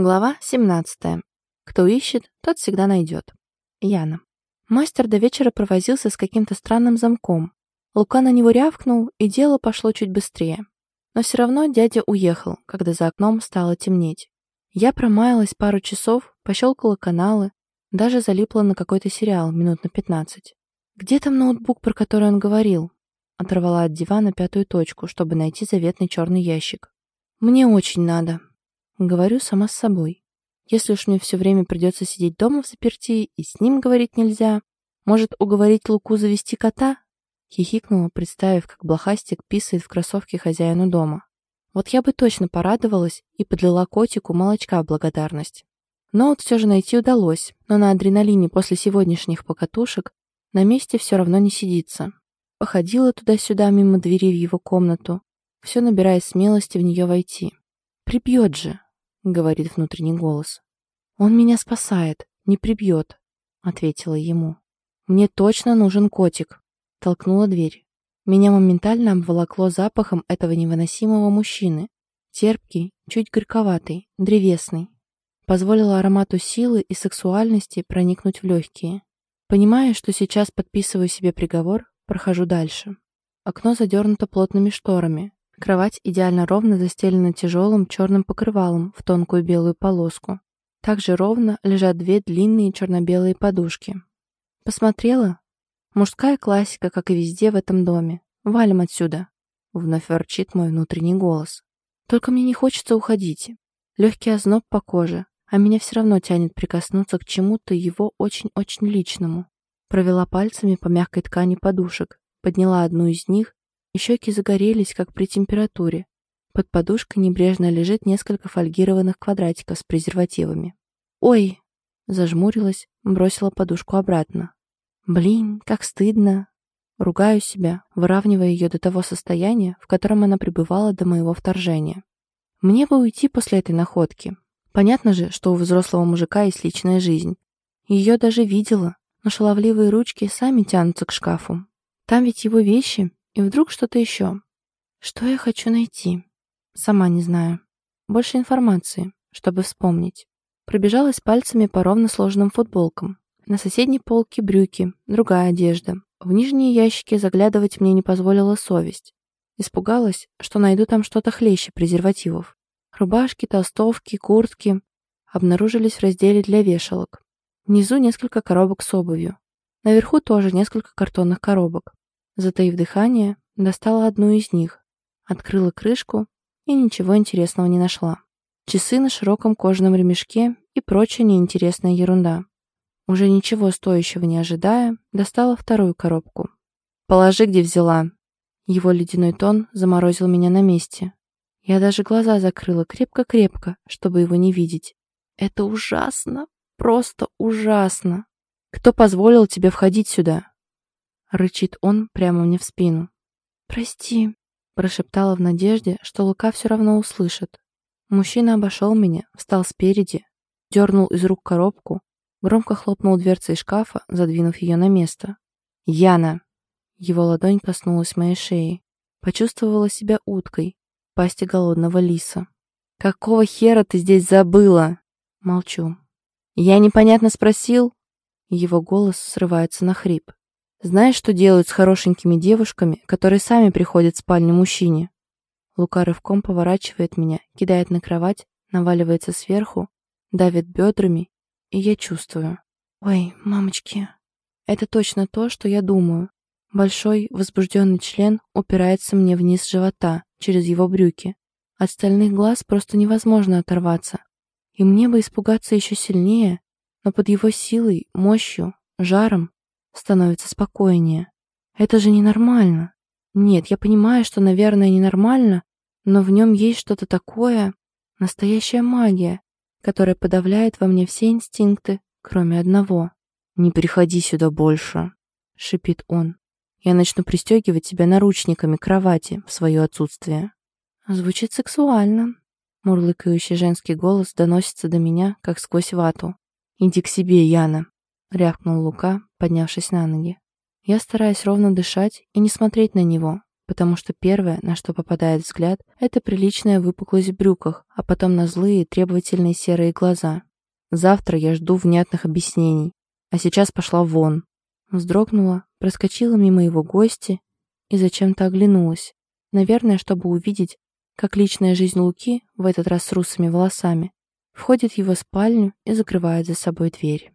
Глава 17. Кто ищет, тот всегда найдет. Яна. Мастер до вечера провозился с каким-то странным замком. Лука на него рявкнул, и дело пошло чуть быстрее. Но все равно дядя уехал, когда за окном стало темнеть. Я промаялась пару часов, пощелкала каналы, даже залипла на какой-то сериал минут на 15. Где там ноутбук, про который он говорил? Оторвала от дивана пятую точку, чтобы найти заветный черный ящик. Мне очень надо. Говорю сама с собой. Если уж мне все время придется сидеть дома в заперти и с ним говорить нельзя, может, уговорить Луку завести кота? Хихикнула, представив, как блохастик писает в кроссовке хозяину дома. Вот я бы точно порадовалась и подлила котику молочка в благодарность. Но вот все же найти удалось, но на адреналине после сегодняшних покатушек на месте все равно не сидится. Походила туда-сюда мимо двери в его комнату, все набирая смелости в нее войти. «Прибьет же!» — говорит внутренний голос. «Он меня спасает, не прибьет», — ответила ему. «Мне точно нужен котик», — толкнула дверь. Меня моментально обволокло запахом этого невыносимого мужчины. Терпкий, чуть горьковатый, древесный. Позволила аромату силы и сексуальности проникнуть в легкие. Понимая, что сейчас подписываю себе приговор, прохожу дальше. Окно задернуто плотными шторами, Кровать идеально ровно застелена тяжелым черным покрывалом в тонкую белую полоску. Также ровно лежат две длинные черно-белые подушки. Посмотрела? Мужская классика, как и везде в этом доме. Валим отсюда. Вновь ворчит мой внутренний голос. Только мне не хочется уходить. Легкий озноб по коже, а меня все равно тянет прикоснуться к чему-то его очень-очень личному. Провела пальцами по мягкой ткани подушек, подняла одну из них Щеки загорелись, как при температуре. Под подушкой небрежно лежит несколько фольгированных квадратиков с презервативами. «Ой!» — зажмурилась, бросила подушку обратно. «Блин, как стыдно!» Ругаю себя, выравнивая ее до того состояния, в котором она пребывала до моего вторжения. Мне бы уйти после этой находки. Понятно же, что у взрослого мужика есть личная жизнь. Ее даже видела, но шаловливые ручки сами тянутся к шкафу. Там ведь его вещи, и вдруг что-то еще. Что я хочу найти? Сама не знаю. Больше информации, чтобы вспомнить. Пробежалась пальцами по ровно сложенным футболкам. На соседней полке брюки, другая одежда. В нижние ящики заглядывать мне не позволила совесть. Испугалась, что найду там что-то хлеще презервативов. Рубашки, толстовки, куртки обнаружились в разделе для вешалок. Внизу несколько коробок с обувью. Наверху тоже несколько картонных коробок. Затаив дыхание, достала одну из них, открыла крышку и ничего интересного не нашла. Часы на широком кожаном ремешке и прочая неинтересная ерунда. Уже ничего стоящего не ожидая, достала вторую коробку. «Положи, где взяла». Его ледяной тон заморозил меня на месте. Я даже глаза закрыла крепко-крепко, чтобы его не видеть. «Это ужасно! Просто ужасно! Кто позволил тебе входить сюда?» Рычит он прямо мне в спину. «Прости», — прошептала в надежде, что Лука все равно услышит. Мужчина обошел меня, встал спереди, дернул из рук коробку, громко хлопнул дверцей шкафа, задвинув ее на место. «Яна!» Его ладонь коснулась моей шеи. Почувствовала себя уткой, пасти голодного лиса. «Какого хера ты здесь забыла?» Молчу. «Я непонятно спросил?» Его голос срывается на хрип. Знаешь, что делают с хорошенькими девушками, которые сами приходят в спальню мужчине? Лука рывком поворачивает меня, кидает на кровать, наваливается сверху, давит бедрами, и я чувствую. Ой, мамочки, это точно то, что я думаю. Большой, возбужденный член упирается мне вниз живота, через его брюки. От стальных глаз просто невозможно оторваться. И мне бы испугаться еще сильнее, но под его силой, мощью, жаром становится спокойнее. Это же ненормально. Нет, я понимаю, что, наверное, ненормально, но в нем есть что-то такое, настоящая магия, которая подавляет во мне все инстинкты, кроме одного. «Не приходи сюда больше», — шипит он. «Я начну пристегивать тебя наручниками к кровати в свое отсутствие». Звучит сексуально. Мурлыкающий женский голос доносится до меня, как сквозь вату. «Иди к себе, Яна», — рявкнул Лука, поднявшись на ноги. Я стараюсь ровно дышать и не смотреть на него, потому что первое, на что попадает взгляд, это приличная выпуклость в брюках, а потом на злые, требовательные серые глаза. Завтра я жду внятных объяснений, а сейчас пошла вон. Вздрогнула, проскочила мимо его гости и зачем-то оглянулась. Наверное, чтобы увидеть, как личная жизнь Луки, в этот раз с русыми волосами, входит в его спальню и закрывает за собой дверь.